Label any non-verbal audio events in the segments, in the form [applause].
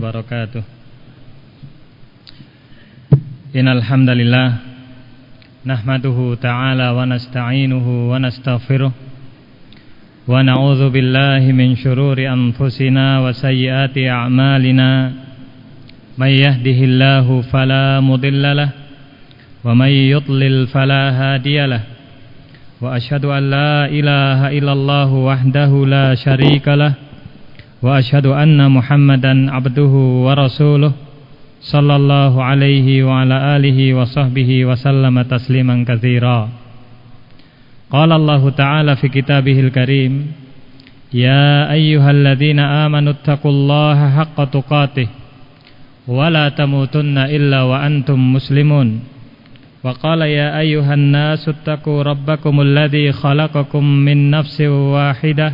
wabarakatuh. Innal hamdalillah nahmaduhu ta'ala wa nasta'inuhu wa nastaghfiruh wa na'udzu billahi min shururi anfusina wa sayyiati a'malina. May yahdihillahu fala mudhillalah wa may yudlil fala hadiyalah wa ashhadu an la ilaha illallah wahdahu la syarika وأشهد أن محمدا عبده ورسوله صلى الله عليه وعلى آله وصحبه وسلم تسليما كثيرا قال الله تعالى في كتابه الكريم يا أيها الذين آمنوا اتقوا الله حق تقاته ولا تموتن إلا وأنتم مسلمون وقال يا أيها الناس اتقوا ربكم الذي خلقكم من نفس واحدة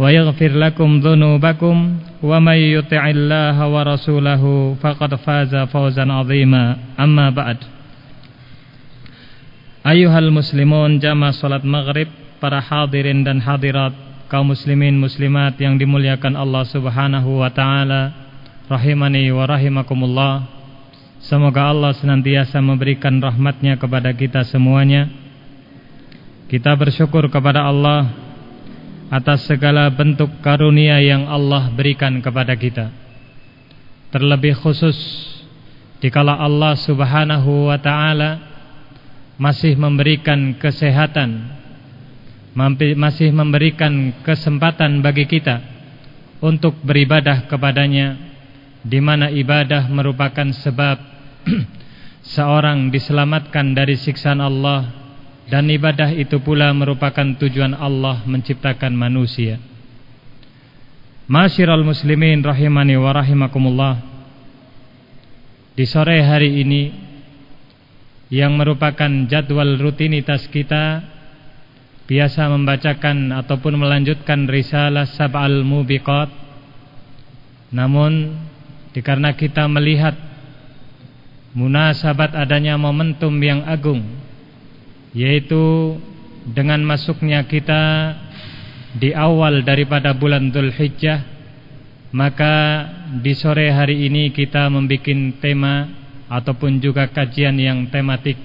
ويغفر لكم ذنوبكم ومن يطع الله ورسوله فقد فاز فوزا عظيما أما بعد Ayuhal muslimun jamaah salat maghrib Para hadirin dan hadirat Kaum muslimin muslimat yang dimuliakan Allah subhanahu wa ta'ala Rahimani wa rahimakumullah Semoga Allah senantiasa memberikan rahmatnya kepada kita semuanya Kita bersyukur kepada Allah atas segala bentuk karunia yang Allah berikan kepada kita. Terlebih khusus dikala Allah Subhanahu wa taala masih memberikan kesehatan, masih memberikan kesempatan bagi kita untuk beribadah kepadanya di mana ibadah merupakan sebab [clears throat] seorang diselamatkan dari siksaan Allah dan ibadah itu pula merupakan tujuan Allah menciptakan manusia. Masyiral muslimin rahimani wa rahimakumullah. Di sore hari ini yang merupakan jadwal rutinitas kita biasa membacakan ataupun melanjutkan risalah Sab'al Mubiqat. Namun dikarenakan kita melihat munasabat adanya momentum yang agung yaitu dengan masuknya kita di awal daripada bulan Dhul Hijjah maka di sore hari ini kita membuat tema ataupun juga kajian yang tematik.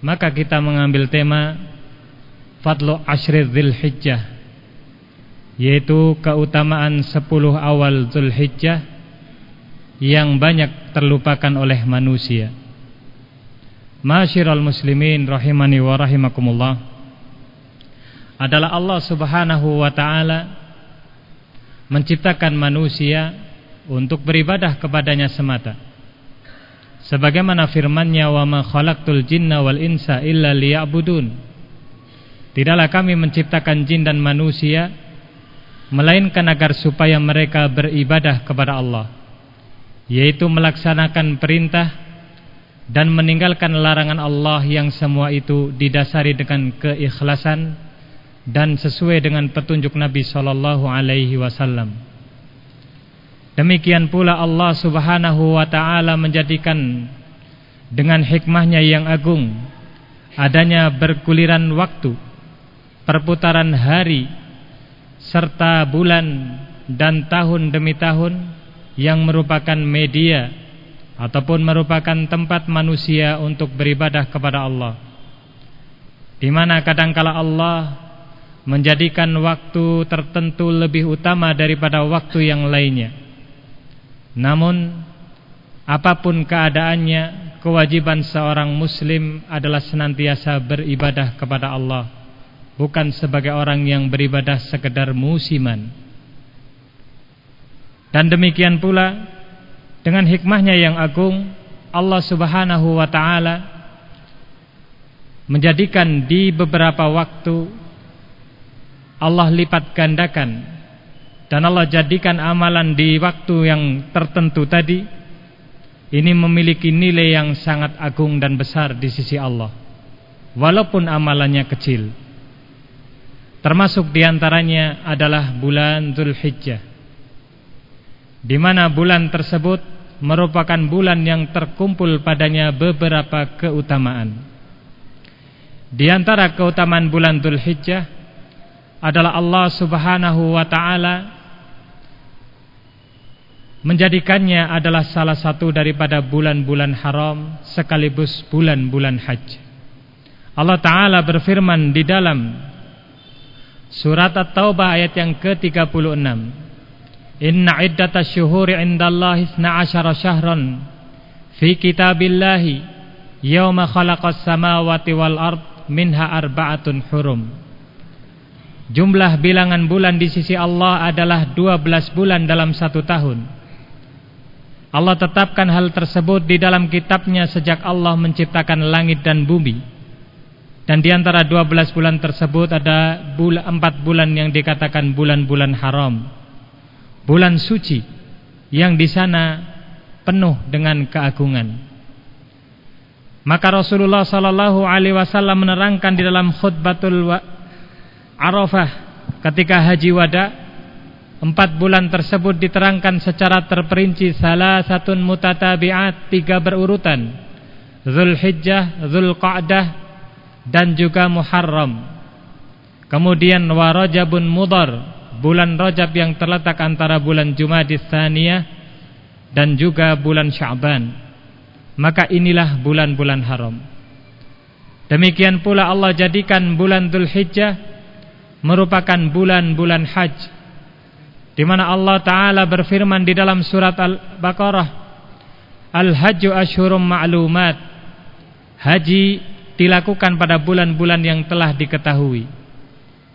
Maka kita mengambil tema Fadlu Ashri Dhul Hijjah yaitu keutamaan 10 awal Dhul Hijjah yang banyak terlupakan oleh manusia Masyiral muslimin rahimani wa rahimakumullah adalah Allah Subhanahu wa taala menciptakan manusia untuk beribadah kepadanya semata. Sebagaimana firman-Nya wa ma khalaqtul jinna wal insa illa liya'budun. Tidaklah kami menciptakan jin dan manusia melainkan agar supaya mereka beribadah kepada Allah, yaitu melaksanakan perintah dan meninggalkan larangan Allah yang semua itu didasari dengan keikhlasan dan sesuai dengan petunjuk Nabi sallallahu alaihi wasallam. Demikian pula Allah Subhanahu wa taala menjadikan dengan hikmahnya yang agung adanya berguliran waktu, perputaran hari serta bulan dan tahun demi tahun yang merupakan media ataupun merupakan tempat manusia untuk beribadah kepada Allah. Di mana kadangkala Allah menjadikan waktu tertentu lebih utama daripada waktu yang lainnya. Namun apa pun keadaannya, kewajiban seorang muslim adalah senantiasa beribadah kepada Allah, bukan sebagai orang yang beribadah sekedar musiman. Dan demikian pula dengan hikmahnya yang agung Allah subhanahu wa ta'ala Menjadikan di beberapa waktu Allah lipat gandakan Dan Allah jadikan amalan di waktu yang tertentu tadi Ini memiliki nilai yang sangat agung dan besar di sisi Allah walaupun amalannya kecil. Termasuk di antaranya adalah bulan Zulhijjah, di mana bulan tersebut merupakan bulan yang terkumpul padanya beberapa keutamaan. Di antara keutamaan bulan Zulhijjah adalah Allah Subhanahu wa taala menjadikannya adalah salah satu daripada bulan-bulan haram sekaligus bulan-bulan haji. Allah taala berfirman di dalam Surat At-Taubah ayat yang ke-36. Inna iddatash syuhuri 'indallahi 12 syahran fi kitabillahi yauma khalaqas samawati wal ard minha arba'atun hurum. Jumlah bilangan bulan di sisi Allah adalah 12 bulan dalam satu tahun. Allah tetapkan hal tersebut di dalam kitabnya sejak Allah menciptakan langit dan bumi. Dan di antara 12 bulan tersebut ada bulan, 4 bulan yang dikatakan bulan-bulan haram. Bulan suci yang di sana penuh dengan keagungan. Maka Rasulullah sallallahu alaihi wasallam menerangkan di dalam khutbatul Arafah ketika haji wada empat bulan tersebut diterangkan secara terperinci salah satu mutatabiat tiga berurutan Zulhijjah, Zulqa'dah dan juga Muharram. Kemudian wa Rajabun Mudhar, bulan Rajab yang terletak antara bulan Jumadis Tsaniyah dan juga bulan Sya'ban. Maka inilah bulan-bulan haram. Demikian pula Allah jadikan bulan Dzulhijjah merupakan bulan-bulan haji di mana Allah taala berfirman di dalam surat Al-Baqarah Al-Hajju asyhurum ma'lumat Haji dilakukan pada bulan-bulan yang telah diketahui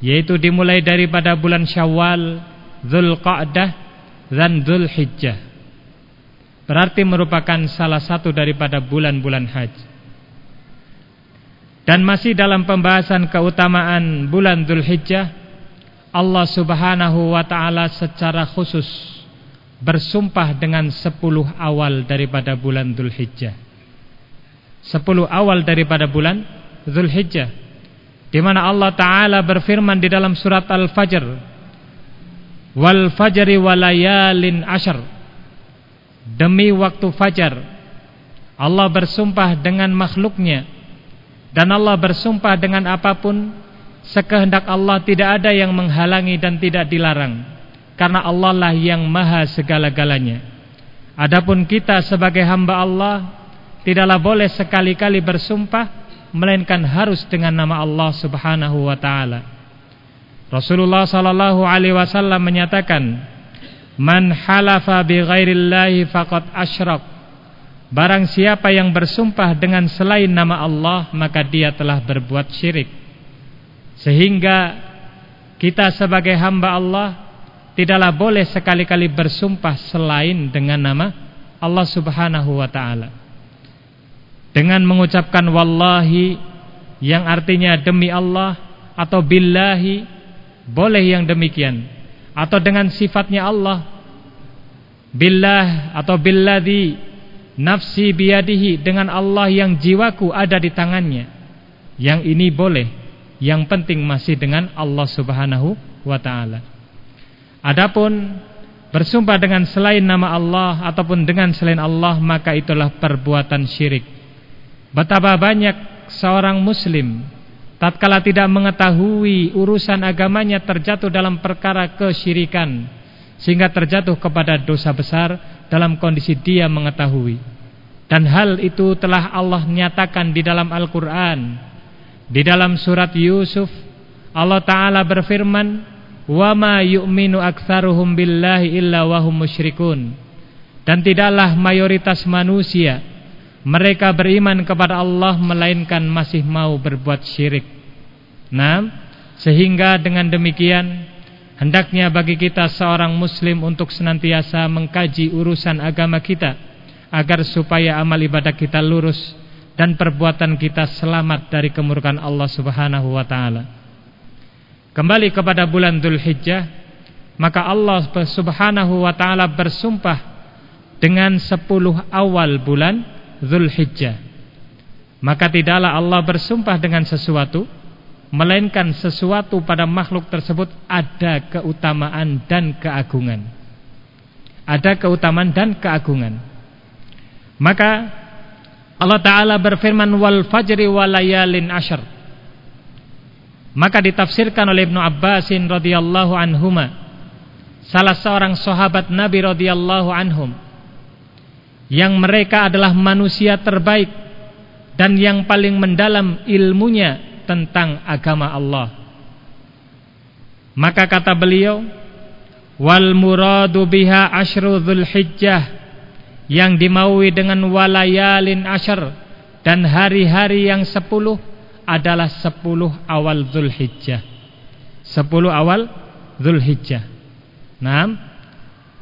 yaitu dimulai daripada bulan Syawal, Zulqa'dah dan Zulhijjah. Berarti merupakan salah satu daripada bulan-bulan haji. Dan masih dalam pembahasan keutamaan bulan Zulhijjah, Allah Subhanahu wa taala secara khusus bersumpah dengan sepuluh awal daripada bulan Zulhijjah. Sepuluh awal daripada bulan Zulhijjah di mana Allah taala berfirman di dalam surat Al-Fajr wal fajri walayalin ashar demi waktu fajar Allah bersumpah dengan makhluknya dan Allah bersumpah dengan apa pun sekehendak Allah tidak ada yang menghalangi dan tidak dilarang karena Allah lah yang maha segala-galanya. Adapun kita sebagai hamba Allah tidaklah boleh sekali-kali bersumpah melainkan harus dengan nama Allah Subhanahu wa taala. Rasulullah sallallahu alaihi wasallam menyatakan, "Man halafa bi ghairillahi faqad asyrak." Barang siapa yang bersumpah dengan selain nama Allah, maka dia telah berbuat syirik. Sehingga kita sebagai hamba Allah tidaklah boleh sekali-kali bersumpah selain dengan nama Allah Subhanahu wa taala dengan mengucapkan wallahi yang artinya demi Allah atau billahi boleh yang demikian. Atau dengan sifatnya Allah billah atau billadhi nafsi biyadihi dengan Allah yang jiwaku ada di tangannya. Yang ini boleh yang penting masih dengan Allah Subhanahu wa taala. Adapun bersumpah dengan selain nama Allah ataupun dengan selain Allah maka itulah perbuatan syirik Betapa banyak seorang muslim tatkala tidak mengetahui urusan agamanya terjatuh dalam perkara kesyirikan sehingga terjatuh kepada dosa besar dalam kondisi dia mengetahui. Dan hal itu telah Allah nyatakan di dalam Al-Qur'an. Di dalam surat Yusuf Allah taala berfirman, "Wa ma yu'minu aktsaruhum billahi illa wahum musyrikun." Dan tidaklah mayoritas manusia mereka beriman kepada Allah melainkan masih mau berbuat syirik. Nah, sehingga dengan demikian hendaknya bagi kita seorang muslim untuk senantiasa mengkaji urusan agama kita agar supaya amal ibadah kita lurus dan perbuatan kita selamat dari kemurkaan Allah Subhanahu wa taala. Kembali kepada bulan Dzulhijjah, maka Allah Subhanahu wa taala bersumpah dengan sepuluh awal bulan Zulhijjah Maka tidaklah Allah bersumpah dengan sesuatu melainkan sesuatu pada makhluk tersebut ada keutamaan dan keagungan. Ada keutamaan dan keagungan. Maka Allah Ta'ala berfirman wal fajri walayalin ashar maka ditafsirkan oleh Ibnu Abbasin radhiyallahu anhuma salah seorang sahabat Nabi radhiyallahu anhum yang mereka adalah manusia terbaik dan yang paling mendalam ilmunya tentang agama Allah. Maka kata beliau, wal muradu biha asyru dzulhijjah yang dimaui dengan walayalin asyr dan hari-hari yang sepuluh adalah sepuluh awal Zulhijjah. Sepuluh awal Zulhijjah. Nah,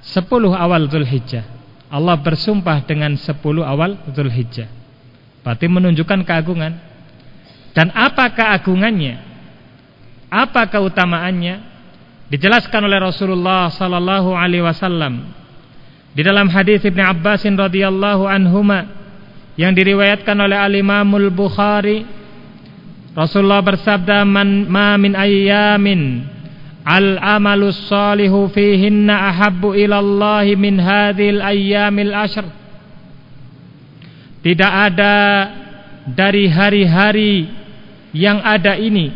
sepuluh awal Zulhijjah. Allah bersumpah dengan sepuluh awal Zulhijjah. Berarti menunjukkan keagungan. Dan apa keagungannya? Apa keutamaannya? Dijelaskan oleh Rasulullah sallallahu alaihi wasallam di dalam hadis Ibnu Abbas radhiyallahu anhuma yang diriwayatkan oleh Al Imamul Bukhari Rasulullah bersabda man ma min ayyamin al amalus salihu fihinna ahabbu ila Allah min hadhil ayyamil ashr Tidak ada dari hari-hari yang ada ini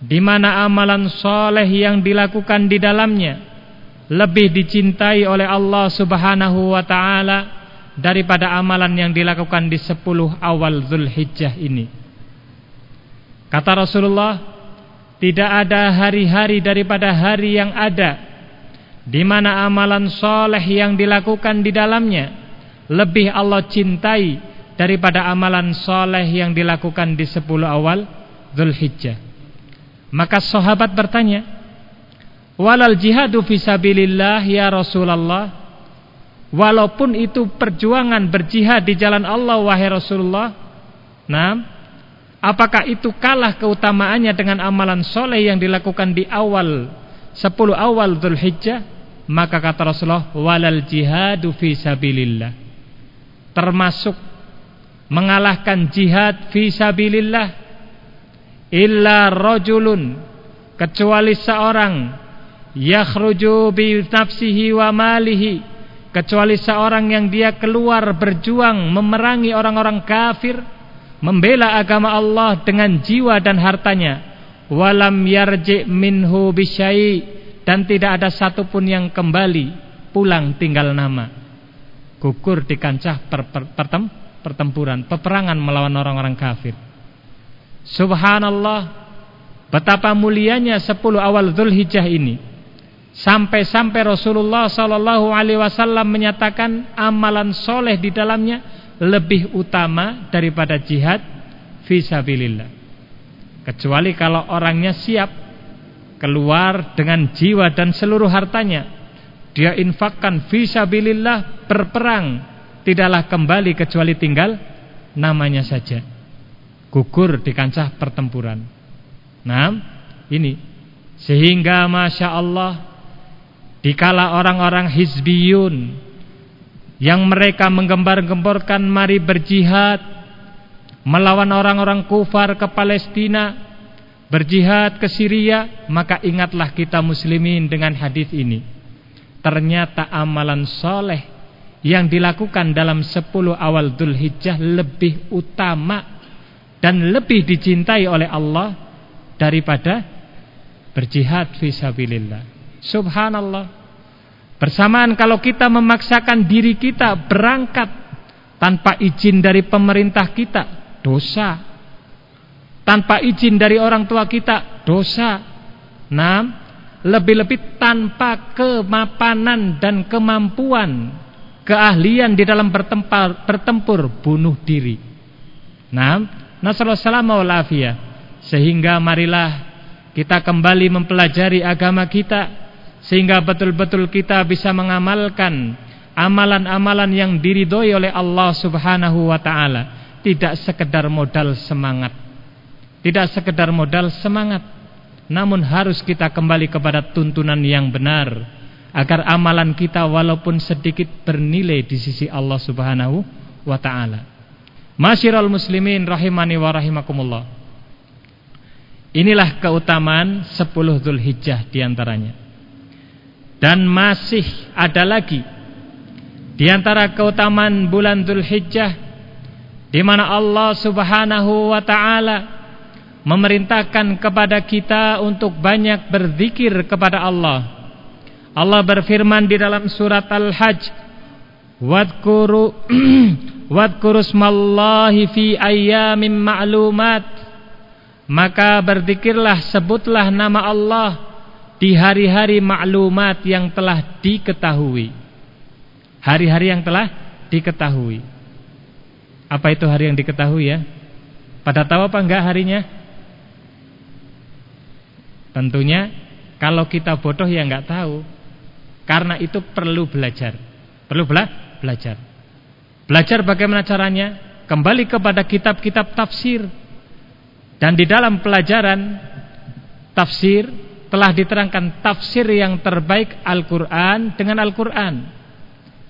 di mana amalan soleh yang dilakukan di dalamnya lebih dicintai oleh Allah Subhanahu wa taala daripada amalan yang dilakukan di sepuluh awal Zulhijjah ini. Kata Rasulullah, tidak ada hari-hari daripada hari yang ada di mana amalan soleh yang dilakukan di dalamnya lebih Allah cintai daripada amalan soleh yang dilakukan di sepuluh awal Zulhijjah. Maka sahabat bertanya, walal jihadu fisabilillah ya Rasulullah, walaupun itu perjuangan berjihad di jalan Allah wahai Rasulullah, nah Apakah itu kalah keutamaannya dengan amalan soleh yang dilakukan di awal 10 awal Dhul Hijjah? Maka kata Rasulullah, walal jihadu fi sabilillah. Termasuk mengalahkan jihad fi sabilillah illa rajulun kecuali seorang yakhruju bi wa malihi kecuali seorang yang dia keluar berjuang memerangi orang-orang kafir membela agama Allah dengan jiwa dan hartanya. Walam yarji minhu bisyai. Dan tidak ada satupun yang kembali pulang tinggal nama. Gugur di kancah per, per, pertem, pertempuran peperangan melawan orang-orang kafir. Subhanallah betapa mulianya 10 awal Zulhijjah ini. Sampai-sampai Rasulullah wasallam menyatakan amalan soleh di dalamnya lebih utama daripada jihad fisabilillah. Kecuali kalau orangnya siap keluar dengan jiwa dan seluruh hartanya. Dia infakkan fisabilillah berperang, tidaklah kembali kecuali tinggal namanya saja. Gugur di kancah pertempuran. Nah, ini sehingga masya Allah dikala orang-orang hizbiyun yang mereka menggembar-gemborkan mari berjihad melawan orang-orang kufar ke Palestina, berjihad ke Syria, maka ingatlah kita muslimin dengan hadis ini. Ternyata amalan soleh yang dilakukan dalam 10 awal Dhul Hijjah lebih utama dan lebih dicintai oleh Allah daripada berjihad fisabilillah. Subhanallah. Bersamaan kalau kita memaksakan diri kita berangkat tanpa izin dari pemerintah kita, dosa. Tanpa izin dari orang tua kita, dosa. Nah, lebih-lebih tanpa kemapanan dan kemampuan, keahlian di dalam bertempur, bertempur bunuh diri. Nah, nasallahu salamah wal Sehingga marilah kita kembali mempelajari agama kita sehingga betul-betul kita bisa mengamalkan amalan-amalan yang diridhoi oleh Allah Subhanahu wa taala, tidak sekedar modal semangat. Tidak sekedar modal semangat, namun harus kita kembali kepada tuntunan yang benar agar amalan kita walaupun sedikit bernilai di sisi Allah Subhanahu wa taala. Masyiral muslimin rahimani wa rahimakumullah. Inilah keutamaan 10 Zulhijjah di antaranya. Dan masih ada lagi di antara keutamaan bulan Zulhijjah di mana Allah Subhanahu wa taala memerintahkan kepada kita untuk banyak berzikir kepada Allah. Allah berfirman di dalam surat Al-Hajj Wadkuru [clears throat] Wadkuru smallahi fi ayyamin ma'lumat Maka berzikirlah sebutlah nama Allah di hari-hari maklumat yang telah diketahui. Hari-hari yang telah diketahui. Apa itu hari yang diketahui ya? Pada tahu apa enggak harinya? Tentunya kalau kita bodoh ya enggak tahu. Karena itu perlu belajar. Perlu belajar belajar. Belajar bagaimana caranya? Kembali kepada kitab-kitab tafsir. Dan di dalam pelajaran tafsir telah diterangkan tafsir yang terbaik Al-Quran dengan Al-Quran.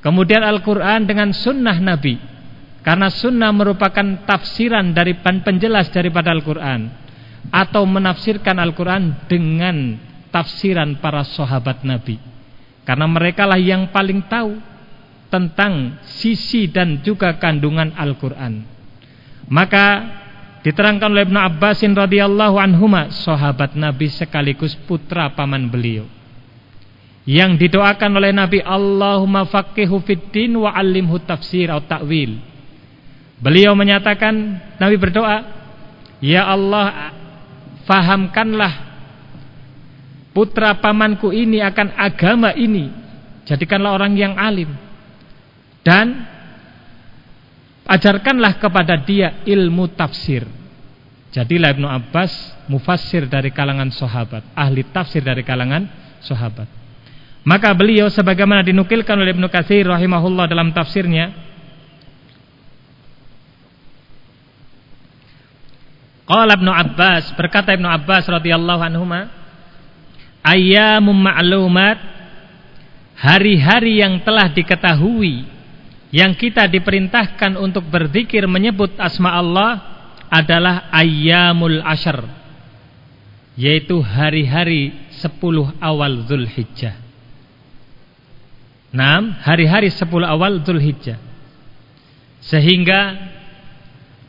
Kemudian Al-Quran dengan sunnah Nabi. Karena sunnah merupakan tafsiran dari penjelas daripada Al-Quran. Atau menafsirkan Al-Quran dengan tafsiran para sahabat Nabi. Karena mereka lah yang paling tahu tentang sisi dan juga kandungan Al-Quran. Maka diterangkan oleh Ibn Abbasin radhiyallahu anhuma sahabat Nabi sekaligus putra paman beliau. Yang didoakan oleh Nabi Allahumma faqihu fiddin wa alimhu tafsir atau ta'wil. Beliau menyatakan Nabi berdoa, Ya Allah fahamkanlah putra pamanku ini akan agama ini. Jadikanlah orang yang alim dan ajarkanlah kepada dia ilmu tafsir. Jadilah Ibnu Abbas mufassir dari kalangan sahabat, ahli tafsir dari kalangan sahabat. Maka beliau sebagaimana dinukilkan oleh Ibnu Katsir rahimahullah dalam tafsirnya, Qala Ibnu Abbas, berkata Ibnu Abbas radhiyallahu anhuma, ayyamum ma'lumat hari-hari yang telah diketahui yang kita diperintahkan untuk berzikir menyebut asma Allah adalah ayyamul ashar yaitu hari-hari 10 awal Zulhijjah. Nah, hari-hari 10 awal Zulhijjah. Sehingga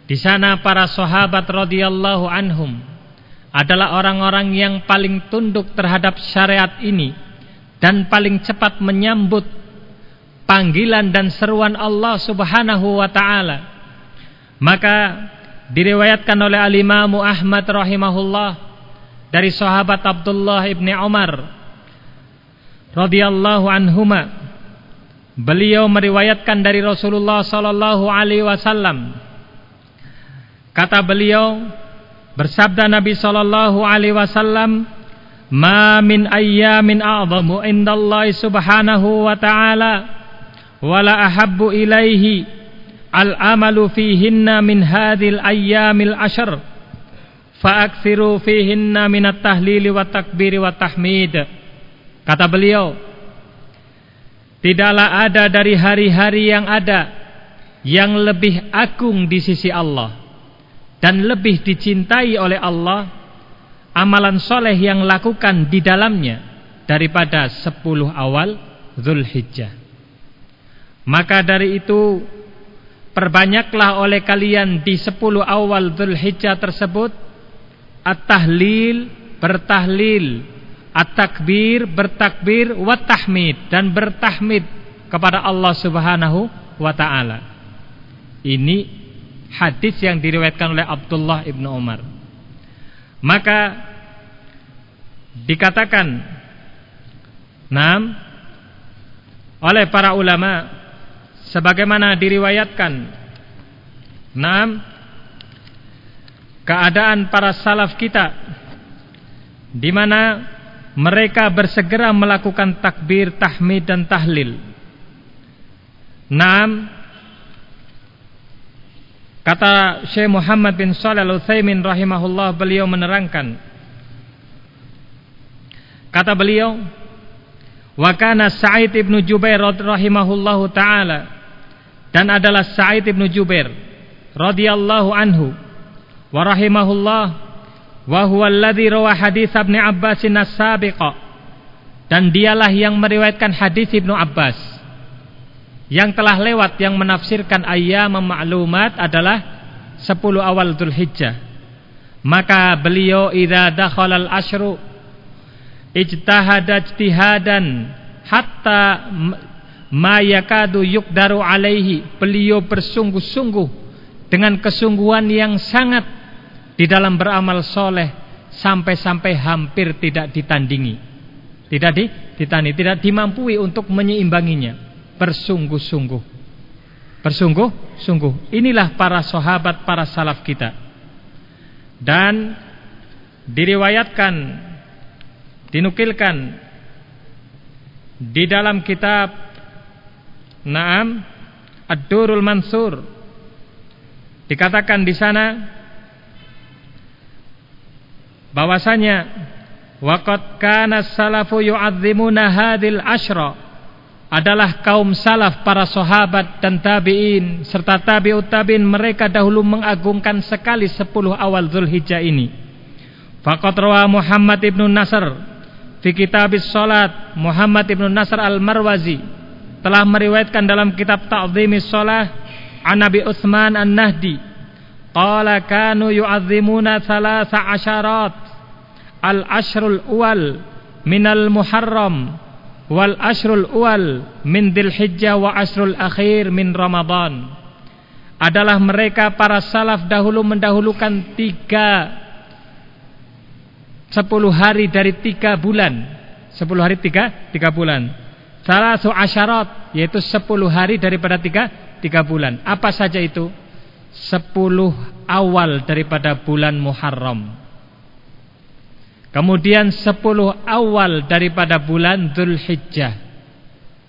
di sana para sahabat radhiyallahu anhum adalah orang-orang yang paling tunduk terhadap syariat ini dan paling cepat menyambut panggilan dan seruan Allah Subhanahu wa taala. Maka diriwayatkan oleh al-Imam Ahmad rahimahullah dari sahabat Abdullah ibni Umar radhiyallahu anhuma. Beliau meriwayatkan dari Rasulullah sallallahu alaihi wasallam. Kata beliau bersabda Nabi sallallahu alaihi wasallam ma min ayyamin a'zamu indallahi subhanahu wa ta'ala wala ahabbu ilaihi al-amalu fihinna min hadhil ayyamil ashar. Fa'akthiru fihinna minat tahlili wa takbiri wa tahmid. Kata beliau tidaklah ada dari hari-hari yang ada yang lebih agung di sisi Allah dan lebih dicintai oleh Allah amalan soleh yang lakukan di dalamnya daripada 10 awal Zulhijjah maka dari itu perbanyaklah oleh kalian di 10 awal Dzulhijjah tersebut at-tahlil, bertahlil, at-takbir, bertakbir, wa tahmid dan bertahmid kepada Allah Subhanahu wa taala. Ini hadis yang diriwayatkan oleh Abdullah ibnu Umar. Maka dikatakan enam oleh para ulama sebagaimana diriwayatkan. Enam keadaan para salaf kita di mana mereka bersegera melakukan takbir, tahmid dan tahlil. Enam Kata Syekh Muhammad bin Shalih Al-Utsaimin rahimahullah beliau menerangkan. Kata beliau Wa kana Sa'id ibn Jubair rahimahullahu taala dan adalah Sa'id ibn Jubair radhiyallahu anhu wa rahimahullah wa huwa alladhi rawa hadis Ibnu Abbas as-sabiqa. Dan dialah yang meriwayatkan hadis Ibnu Abbas. Yang telah lewat yang menafsirkan ayyam ma'lumat adalah 10 awal Dzulhijjah. Maka beliau idza dakhala al-ashru ijtahada ijtihadan hatta ma yakadu yukdaru alaihi. Beliau bersungguh-sungguh dengan kesungguhan yang sangat di dalam beramal soleh sampai-sampai hampir tidak ditandingi. Tidak di, ditandingi tidak dimampui untuk menyeimbanginya. Bersungguh-sungguh. Bersungguh-sungguh. Inilah para sahabat para salaf kita. Dan diriwayatkan dinukilkan di dalam kitab Naam Ad-Durul Mansur. Dikatakan di sana bahwasanya waqad kana salafu yu'azzimuna hadil ashra adalah kaum salaf para sahabat dan tabi'in serta tabi'ut tabi'in mereka dahulu mengagungkan sekali 10 awal Zulhijjah ini. Faqad rawa Muhammad ibnu Nasr fi kitabis salat Muhammad ibnu Nasr al-Marwazi telah meriwayatkan dalam kitab Ta'zimis Shalah an Nabi Utsman An-Nahdi qala kanu yu'azzimuna thalatha asharat al-ashrul awal minal muharram wal ashrul awal min dzulhijjah wa ashrul akhir min ramadan. Adalah mereka para salaf dahulu mendahulukan tiga sepuluh hari dari tiga bulan. Sepuluh hari tiga tiga bulan Salasu asyarat yaitu 10 hari daripada tiga, tiga bulan. Apa saja itu? 10 awal daripada bulan Muharram. Kemudian 10 awal daripada bulan Dzulhijjah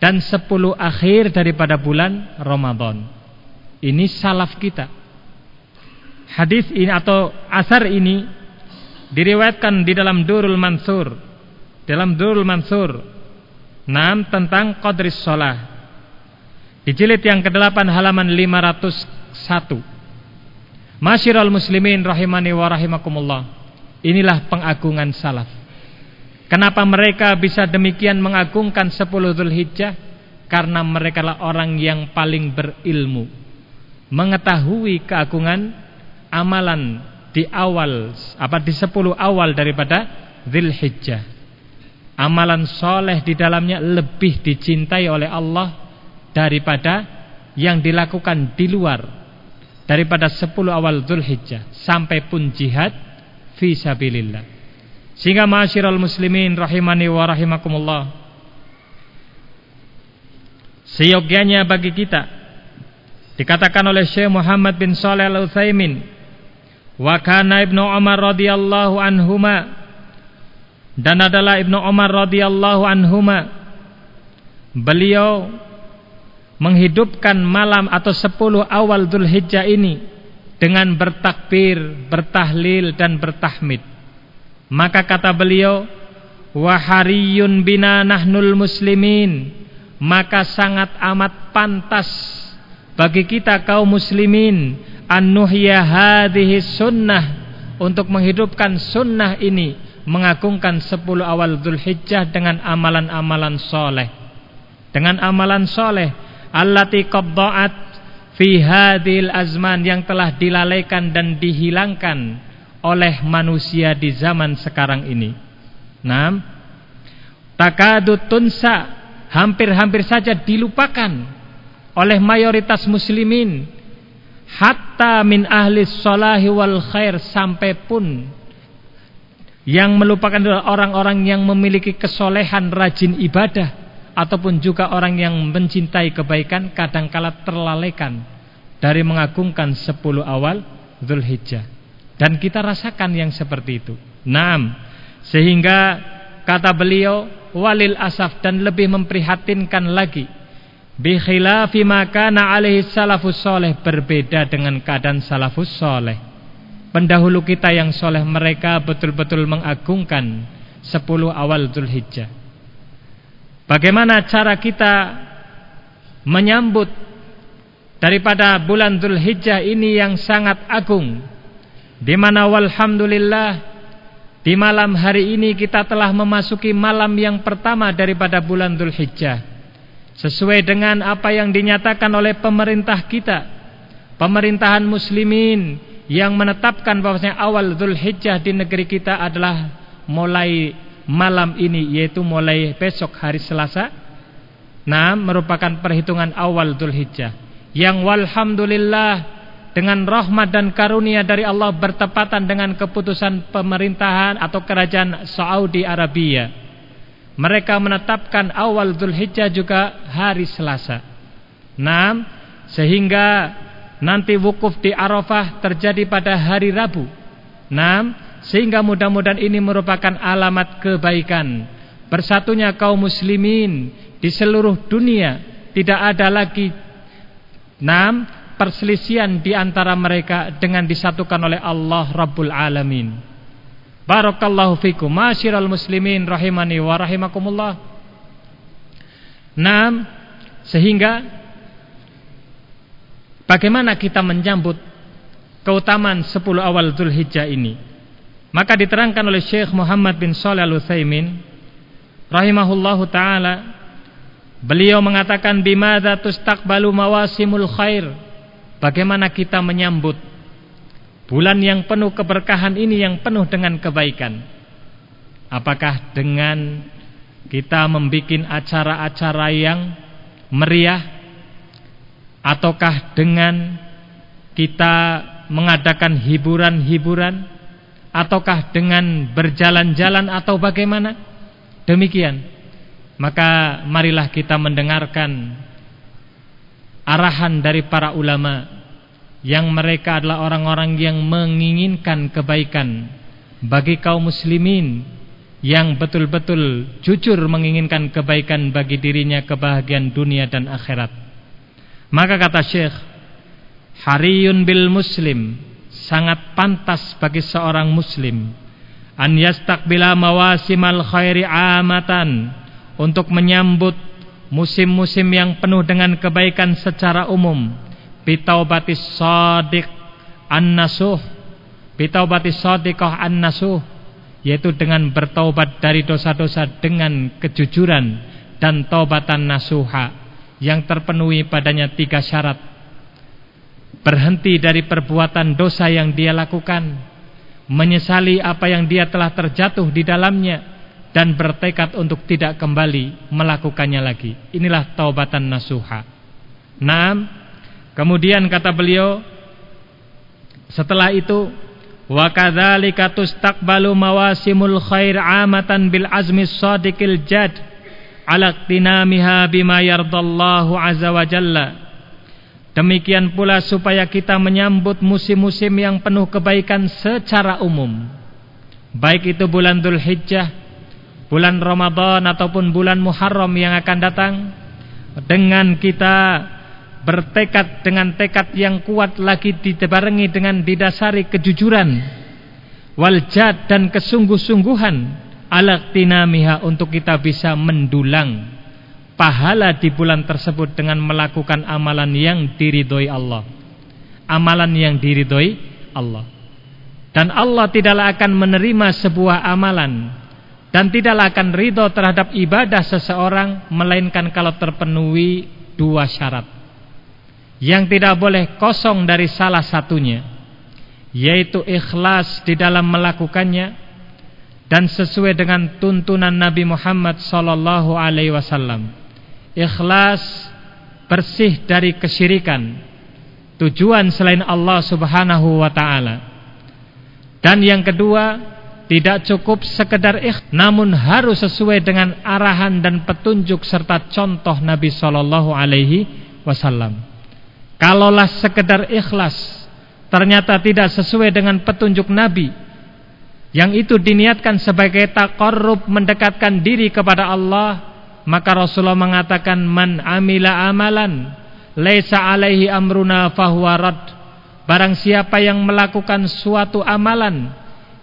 dan 10 akhir daripada bulan Ramadan. Ini salaf kita. Hadis ini atau asar ini diriwayatkan di dalam Durul Mansur. Dalam Durul Mansur Nam tentang Qadris Sholah. Di jilid yang ke-8 halaman 501 Masyiral muslimin rahimani wa Inilah pengagungan salaf. Kenapa mereka bisa demikian mengagungkan 10 Zulhijjah? Karena mereka lah orang yang paling berilmu. Mengetahui keagungan amalan di awal apa di 10 awal daripada Zulhijjah amalan soleh di dalamnya lebih dicintai oleh Allah daripada yang dilakukan di luar. Daripada 10 awal Zulhijjah sampai pun jihad fi sabilillah. Sehingga ma'asyiral muslimin rahimani wa rahimakumullah. Seyogyanya bagi kita dikatakan oleh Syekh Muhammad bin Shalih Al-Utsaimin wa kana Ibnu Umar radhiyallahu anhuma dan adalah Ibnu Umar radhiyallahu anhuma beliau menghidupkan malam atau sepuluh awal Dzulhijjah ini dengan bertakbir, bertahlil dan bertahmid. Maka kata beliau, "Wa hariyun bina nahnul muslimin." Maka sangat amat pantas bagi kita kaum muslimin an nuhya hadhihi sunnah untuk menghidupkan sunnah ini mengagungkan 10 awal Zulhijjah dengan amalan-amalan soleh. Dengan amalan soleh. Allati qadda'at fi hadil azman yang telah dilalaikan dan dihilangkan oleh manusia di zaman sekarang ini. Nah, takadu tunsa hampir-hampir saja dilupakan oleh mayoritas muslimin hatta min ahli solahi wal khair sampai pun yang melupakan orang-orang yang memiliki kesolehan rajin ibadah ataupun juga orang yang mencintai kebaikan kadangkala terlalaikan dari mengagungkan 10 awal Zulhijjah. Dan kita rasakan yang seperti itu. Naam. Sehingga kata beliau walil asaf dan lebih memprihatinkan lagi bi khilafi ma kana alaihi salafus soleh berbeda dengan keadaan salafus soleh pendahulu kita yang soleh mereka betul-betul mengagungkan 10 awal Zulhijjah. Bagaimana cara kita menyambut daripada bulan Dzulhijjah ini yang sangat agung di mana walhamdulillah di malam hari ini kita telah memasuki malam yang pertama daripada bulan Dzulhijjah sesuai dengan apa yang dinyatakan oleh pemerintah kita pemerintahan muslimin yang menetapkan bahwasanya awal Dzulhijjah di negeri kita adalah mulai malam ini yaitu mulai besok hari Selasa nah merupakan perhitungan awal Dzulhijjah yang walhamdulillah dengan rahmat dan karunia dari Allah bertepatan dengan keputusan pemerintahan atau kerajaan Saudi Arabia. Mereka menetapkan awal Dzulhijjah juga hari Selasa. 6 sehingga nanti wukuf di Arafah terjadi pada hari Rabu. 6 sehingga mudah-mudahan ini merupakan alamat kebaikan. Bersatunya kaum muslimin di seluruh dunia tidak ada lagi Nam perselisihan di antara mereka dengan disatukan oleh Allah Rabbul Alamin. Barakallahu fikum masyiral muslimin rahimani wa rahimakumullah. Nam sehingga bagaimana kita menyambut keutamaan 10 awal Zulhijjah ini? Maka diterangkan oleh Syekh Muhammad bin Shalih Al-Utsaimin rahimahullahu taala Beliau mengatakan bimadza tustaqbalu mawasimul khair. Bagaimana kita menyambut bulan yang penuh keberkahan ini yang penuh dengan kebaikan? Apakah dengan kita membuat acara-acara yang meriah ataukah dengan kita mengadakan hiburan-hiburan ataukah dengan berjalan-jalan atau bagaimana? Demikian. Maka marilah kita mendengarkan arahan dari para ulama yang mereka adalah orang-orang yang menginginkan kebaikan bagi kaum muslimin yang betul-betul jujur menginginkan kebaikan bagi dirinya kebahagiaan dunia dan akhirat. Maka kata Syekh, hariyun bil muslim sangat pantas bagi seorang muslim an yastaqbila mawasimal khairi amatan untuk menyambut musim-musim yang penuh dengan kebaikan secara umum. Bitaubatis sadiq an-nasuh bitaubatis sadiqah an-nasuh yaitu dengan bertaubat dari dosa-dosa dengan kejujuran dan taubatan nasuha yang terpenuhi padanya tiga syarat berhenti dari perbuatan dosa yang dia lakukan menyesali apa yang dia telah terjatuh di dalamnya dan bertekad untuk tidak kembali melakukannya lagi. Inilah taubatan nasuha. Naam. Kemudian kata beliau setelah itu wa kadzalika tustaqbalu mawasimul khair amatan bil azmi shadiqil jad ala iqtinamiha bima yardallahu azza wa jalla. Demikian pula supaya kita menyambut musim-musim yang penuh kebaikan secara umum. Baik itu bulan Dzulhijjah bulan Ramadan ataupun bulan Muharram yang akan datang dengan kita bertekad dengan tekad yang kuat lagi dibarengi dengan didasari kejujuran waljad dan kesungguh-sungguhan ala tinamiha untuk kita bisa mendulang pahala di bulan tersebut dengan melakukan amalan yang diridhoi Allah. Amalan yang diridhoi Allah. Dan Allah tidaklah akan menerima sebuah amalan dan tidaklah akan ridho terhadap ibadah seseorang melainkan kalau terpenuhi dua syarat. Yang tidak boleh kosong dari salah satunya yaitu ikhlas di dalam melakukannya dan sesuai dengan tuntunan Nabi Muhammad sallallahu alaihi wasallam. Ikhlas bersih dari kesyirikan. Tujuan selain Allah Subhanahu wa taala. Dan yang kedua tidak cukup sekedar ikh, namun harus sesuai dengan arahan dan petunjuk serta contoh Nabi Shallallahu Alaihi Wasallam. Kalaulah sekedar ikhlas, ternyata tidak sesuai dengan petunjuk Nabi, yang itu diniatkan sebagai takorub mendekatkan diri kepada Allah, maka Rasulullah mengatakan man amila amalan, laisa alaihi amruna fahuarad. Barang siapa yang melakukan suatu amalan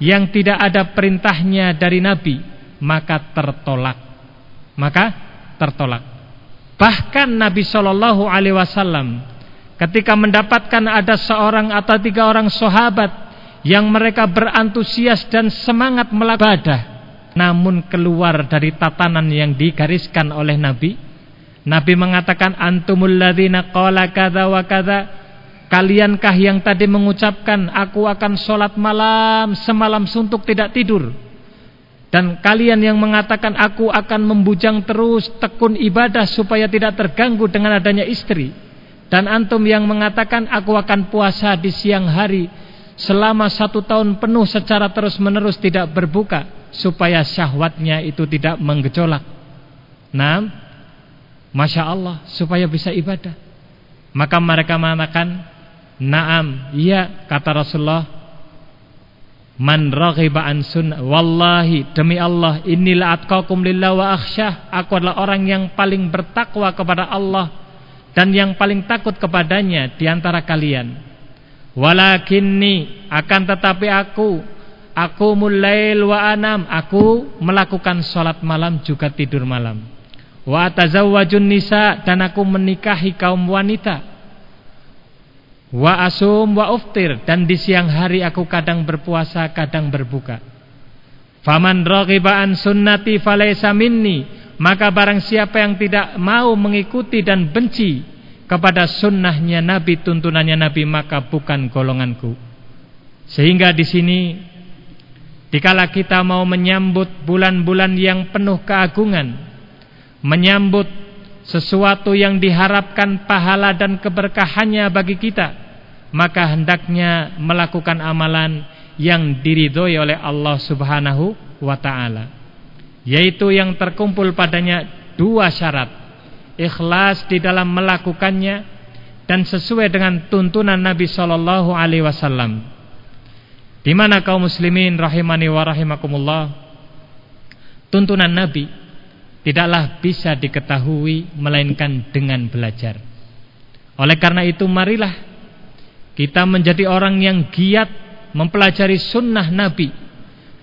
yang tidak ada perintahnya dari Nabi maka tertolak. Maka tertolak. Bahkan Nabi Shallallahu Alaihi Wasallam ketika mendapatkan ada seorang atau tiga orang sahabat yang mereka berantusias dan semangat melakukan namun keluar dari tatanan yang digariskan oleh Nabi. Nabi mengatakan antumul ladzina qala kadza wa kadza. Kaliankah yang tadi mengucapkan aku akan sholat malam semalam suntuk tidak tidur. Dan kalian yang mengatakan aku akan membujang terus tekun ibadah supaya tidak terganggu dengan adanya istri. Dan antum yang mengatakan aku akan puasa di siang hari selama satu tahun penuh secara terus menerus tidak berbuka supaya syahwatnya itu tidak menggejolak. Nah, masya Allah supaya bisa ibadah. Maka mereka mengatakan, Naam, iya kata Rasulullah. Man raghiba an sunnah wallahi demi Allah inilah atqakum lillah wa akhsyah aku adalah orang yang paling bertakwa kepada Allah dan yang paling takut kepadanya di antara kalian walakinni akan tetapi aku Aku mulail wa anam. Aku melakukan sholat malam juga tidur malam. Wa tazawwajun nisa dan aku menikahi kaum wanita. Wa asum wa uftir dan di siang hari aku kadang berpuasa, kadang berbuka. Faman raghiba an sunnati falaysa minni. Maka barang siapa yang tidak mau mengikuti dan benci kepada sunnahnya Nabi, tuntunannya Nabi, maka bukan golonganku. Sehingga di sini Dikala kita mau menyambut bulan-bulan yang penuh keagungan Menyambut sesuatu yang diharapkan pahala dan keberkahannya bagi kita Maka hendaknya melakukan amalan yang diridhoi oleh Allah subhanahu wa ta'ala Yaitu yang terkumpul padanya dua syarat Ikhlas di dalam melakukannya Dan sesuai dengan tuntunan Nabi Sallallahu Alaihi Wasallam di mana kaum muslimin rahimani wa rahimakumullah tuntunan Nabi tidaklah bisa diketahui melainkan dengan belajar. Oleh karena itu marilah kita menjadi orang yang giat mempelajari sunnah Nabi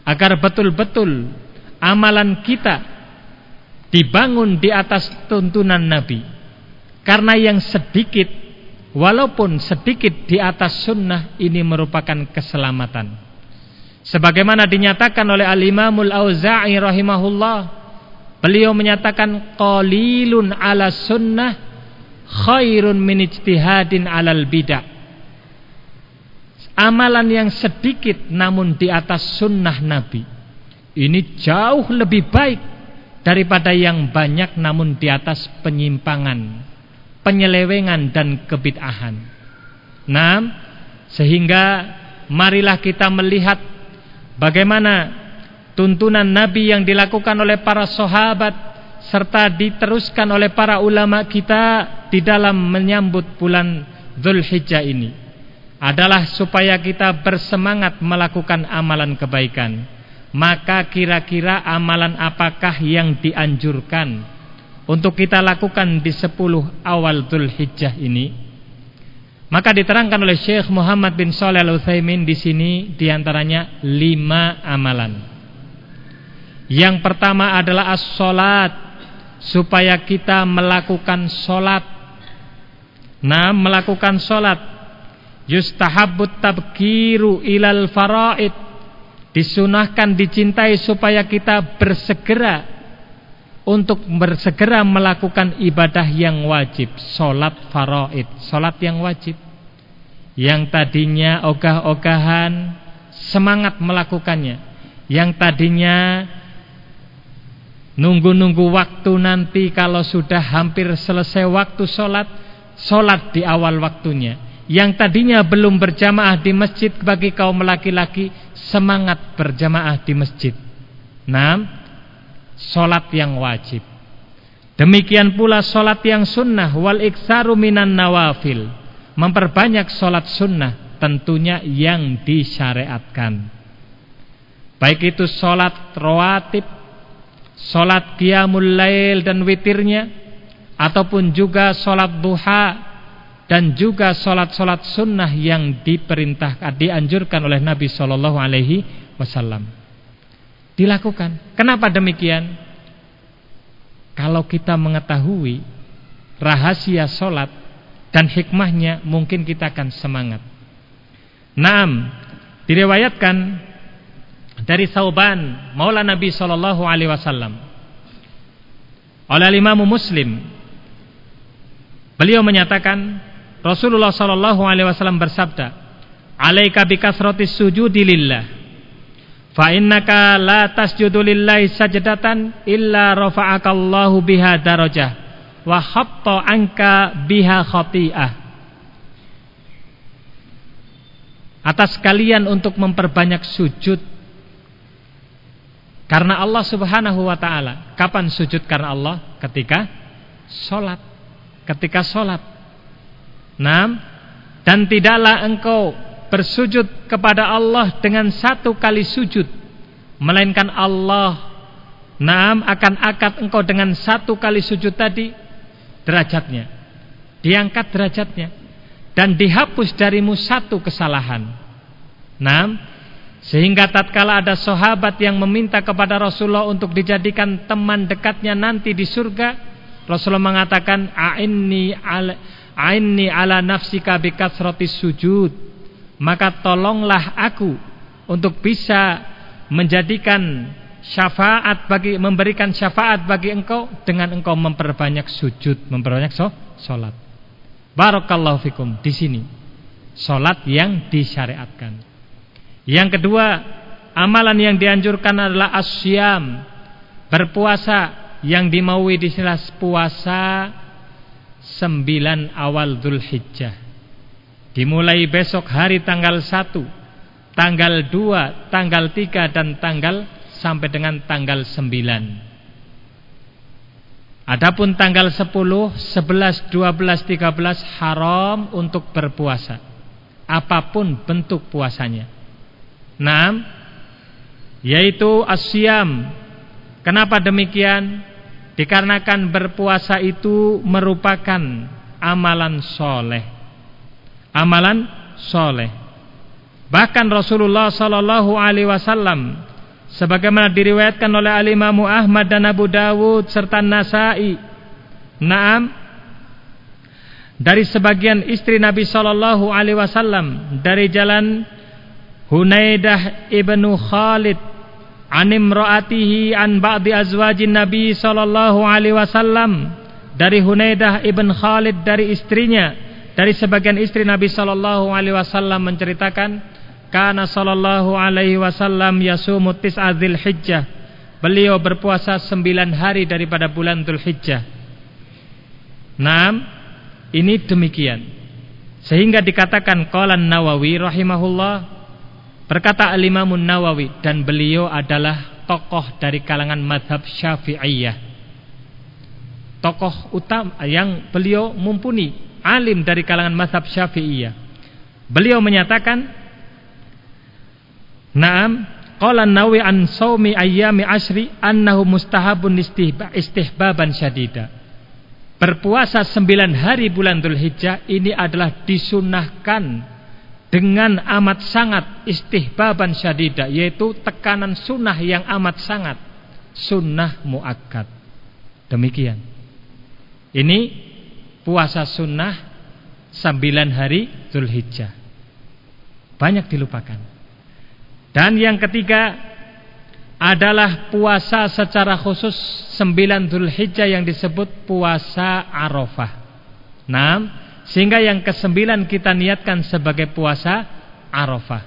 agar betul-betul amalan kita dibangun di atas tuntunan Nabi. Karena yang sedikit walaupun sedikit di atas sunnah ini merupakan keselamatan. Sebagaimana dinyatakan oleh Al-Imamul Auza'i rahimahullah, beliau menyatakan qalilun ala sunnah khairun min ijtihadin alal bidah. Amalan yang sedikit namun di atas sunnah Nabi ini jauh lebih baik daripada yang banyak namun di atas penyimpangan penyelewengan dan kebid'ahan. Nah, sehingga marilah kita melihat bagaimana tuntunan Nabi yang dilakukan oleh para sahabat serta diteruskan oleh para ulama kita di dalam menyambut bulan Zulhijjah ini adalah supaya kita bersemangat melakukan amalan kebaikan. Maka kira-kira amalan apakah yang dianjurkan untuk kita lakukan di 10 awal Dzulhijjah ini maka diterangkan oleh Syekh Muhammad bin Shalih Al-Utsaimin di sini di antaranya lima amalan. Yang pertama adalah as-salat supaya kita melakukan salat. Nah, melakukan salat yustahabbut tabkiru ilal faraid disunahkan dicintai supaya kita bersegera untuk bersegera melakukan ibadah yang wajib, solat faraid, solat yang wajib. Yang tadinya ogah-ogahan, semangat melakukannya. Yang tadinya nunggu-nunggu waktu nanti kalau sudah hampir selesai waktu solat, solat di awal waktunya. Yang tadinya belum berjamaah di masjid bagi kaum laki-laki, semangat berjamaah di masjid. Nah, solat yang wajib. Demikian pula solat yang sunnah wal iksaru minan nawafil. Memperbanyak solat sunnah tentunya yang disyariatkan. Baik itu solat rawatib, solat qiyamul lail dan witirnya, ataupun juga solat duha dan juga solat-solat sunnah yang diperintahkan, dianjurkan oleh Nabi Shallallahu Alaihi Wasallam dilakukan. Kenapa demikian? Kalau kita mengetahui rahasia solat, dan hikmahnya mungkin kita akan semangat. Naam, diriwayatkan dari Sauban Maula Nabi sallallahu alaihi wasallam oleh Imam Muslim beliau menyatakan Rasulullah sallallahu alaihi wasallam bersabda "Alaika bikasratis sujudi lillah fa innaka la tasjudu lillahi sajdatan illa rafa'akallahu biha darajah wa hatta angka biha khati'ah atas kalian untuk memperbanyak sujud karena Allah Subhanahu wa taala. Kapan sujud karena Allah? Ketika salat. Ketika salat. Naam. Dan tidaklah engkau bersujud kepada Allah dengan satu kali sujud melainkan Allah Naam akan akad engkau dengan satu kali sujud tadi derajatnya. Diangkat derajatnya dan dihapus darimu satu kesalahan. Nah, sehingga tatkala ada sahabat yang meminta kepada Rasulullah untuk dijadikan teman dekatnya nanti di surga, Rasulullah mengatakan a'inni ala a'inni ala nafsika bikasratis sujud. Maka tolonglah aku untuk bisa menjadikan syafaat bagi memberikan syafaat bagi engkau dengan engkau memperbanyak sujud, memperbanyak so, salat. Barakallahu fikum di sini. Salat yang disyariatkan. Yang kedua, amalan yang dianjurkan adalah asyam, berpuasa yang dimaui di sini puasa sembilan awal Dzulhijjah. Dimulai besok hari tanggal 1, tanggal 2, tanggal 3 dan tanggal sampai dengan tanggal 9. Adapun tanggal 10, 11, 12, 13 haram untuk berpuasa. Apa pun bentuk puasanya. Nah, yaitu asyam. Kenapa demikian? Dikarenakan berpuasa itu merupakan amalan soleh. Amalan soleh. Bahkan Rasulullah Sallallahu Alaihi Wasallam sebagaimana diriwayatkan oleh Al-Imam Ahmad dan Abu Dawud serta Nasai. Naam dari sebagian istri Nabi sallallahu alaihi wasallam dari jalan Hunaidah ibnu Khalid an imraatihi an ba'di azwajin Nabi sallallahu alaihi wasallam dari Hunaidah ibn Khalid dari istrinya dari sebagian istri Nabi sallallahu alaihi wasallam menceritakan Kana sallallahu alaihi wasallam yasumu tis'adzil hijjah. Beliau berpuasa sembilan hari daripada bulan Dhul Hijjah. Nah, ini demikian. Sehingga dikatakan qalan Nawawi rahimahullah berkata Al-Imam Nawawi dan beliau adalah tokoh dari kalangan madhab Syafi'iyah. Tokoh utama yang beliau mumpuni, alim dari kalangan madhab Syafi'iyah. Beliau menyatakan Naam, qala Nawawi an saumi ayyami asri annahu mustahabun istihbaban syadida. Berpuasa sembilan hari bulan Dhul Hijjah ini adalah disunahkan dengan amat sangat istihbaban syadida yaitu tekanan sunnah yang amat sangat sunnah muakkad. Demikian. Ini puasa sunnah sembilan hari Dhul Hijjah. Banyak dilupakan. Dan yang ketiga adalah puasa secara khusus sembilan Dhul Hijjah yang disebut puasa Arafah. Nah, sehingga yang kesembilan kita niatkan sebagai puasa Arafah.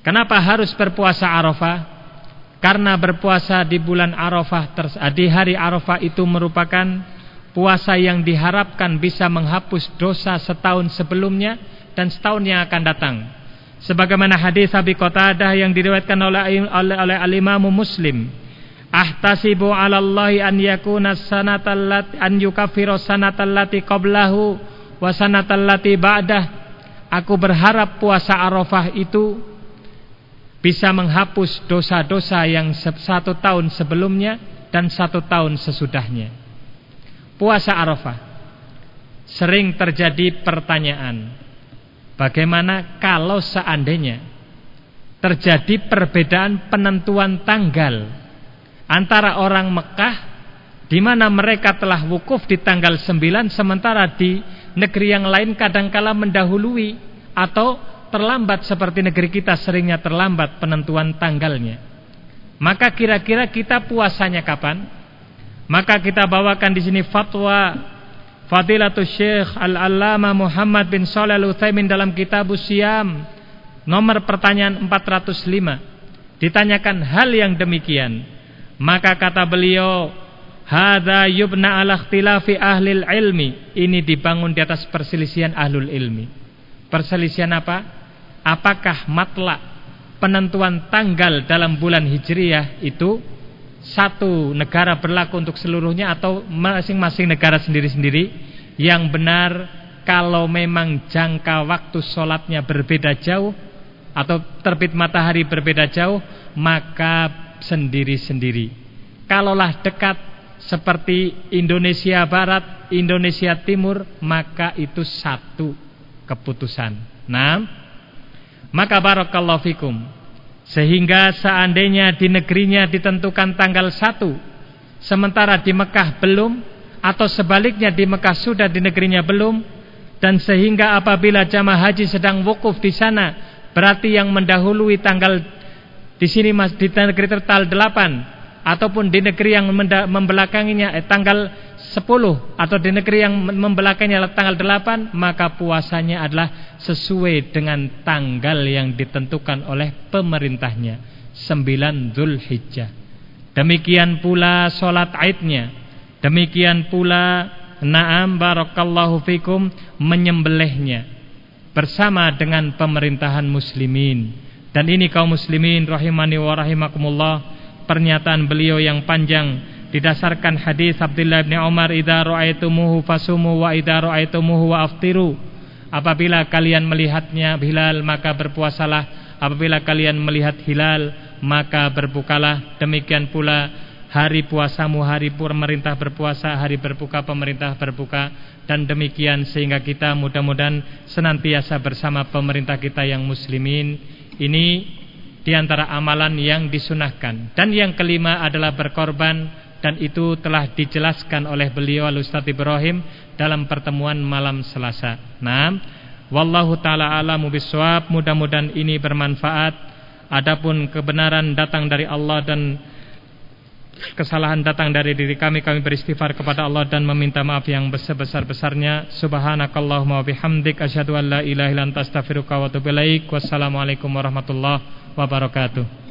Kenapa harus berpuasa Arafah? Karena berpuasa di bulan Arafah di hari Arafah itu merupakan puasa yang diharapkan bisa menghapus dosa setahun sebelumnya dan setahun yang akan datang sebagaimana hadis Abi Qatadah yang diriwayatkan oleh oleh, oleh al-Imam Muslim ahtasibu 'ala Allah an yakuna sanatal an yukaffiru sanatal lati qablahu wa sanatal ba'dah. Aku berharap puasa Arafah itu bisa menghapus dosa-dosa yang satu tahun sebelumnya dan satu tahun sesudahnya. Puasa Arafah. Sering terjadi pertanyaan Bagaimana kalau seandainya terjadi perbedaan penentuan tanggal antara orang Mekah di mana mereka telah wukuf di tanggal 9 sementara di negeri yang lain kadangkala mendahului atau terlambat seperti negeri kita seringnya terlambat penentuan tanggalnya. Maka kira-kira kita puasanya kapan? Maka kita bawakan di sini fatwa Fadilatul Syekh Al-Allama Muhammad bin Shalih Al-Utsaimin dalam kitab Siyam nomor pertanyaan 405 ditanyakan hal yang demikian maka kata beliau Hada yubna ala ikhtilafi ahli ilmi. Ini dibangun di atas perselisihan ahlul ilmi. Perselisihan apa? Apakah matla penentuan tanggal dalam bulan Hijriyah itu satu negara berlaku untuk seluruhnya atau masing-masing negara sendiri-sendiri? Yang benar kalau memang jangka waktu sholatnya berbeda jauh atau terbit matahari berbeda jauh, maka sendiri-sendiri. Kalaulah dekat seperti Indonesia Barat, Indonesia Timur, maka itu satu keputusan. Nah, maka barakallahu fikum. Sehingga seandainya di negerinya ditentukan tanggal 1, sementara di Mekah belum, atau sebaliknya di Mekah sudah di negerinya belum, dan sehingga apabila jamaah haji sedang wukuf di sana, berarti yang mendahului tanggal di sini di negeri tertal 8 ataupun di negeri yang membelakanginya eh, tanggal 10 atau di negeri yang membelakanginya tanggal 8 maka puasanya adalah sesuai dengan tanggal yang ditentukan oleh pemerintahnya 9 Zulhijjah. Demikian pula solat aidnya demikian pula na'am barakallahu fikum menyembelihnya bersama dengan pemerintahan muslimin dan ini kaum muslimin rahimani wa rahimakumullah pernyataan beliau yang panjang didasarkan hadis Abdullah bin Umar idza ra'aitumuhu fasumu wa idza ra'aitumuhu wa aftiru. Apabila kalian melihatnya hilal maka berpuasalah. Apabila kalian melihat hilal maka berbukalah. Demikian pula hari puasamu hari pemerintah berpuasa hari berbuka pemerintah berbuka. Dan demikian sehingga kita mudah-mudahan senantiasa bersama pemerintah kita yang muslimin ini di antara amalan yang disunahkan. Dan yang kelima adalah berkorban dan itu telah dijelaskan oleh beliau Al-Ustaz Ibrahim dalam pertemuan malam Selasa. Nah, wallahu taala alamu bisawab. Mudah-mudahan ini bermanfaat. Adapun kebenaran datang dari Allah dan kesalahan datang dari diri kami kami beristighfar kepada Allah dan meminta maaf yang besar-besar-besarnya subhanakallahumma wabihamdik asyhadu an la ilaha illa anta astaghfiruka wa wassalamualaikum warahmatullahi wabarakatuh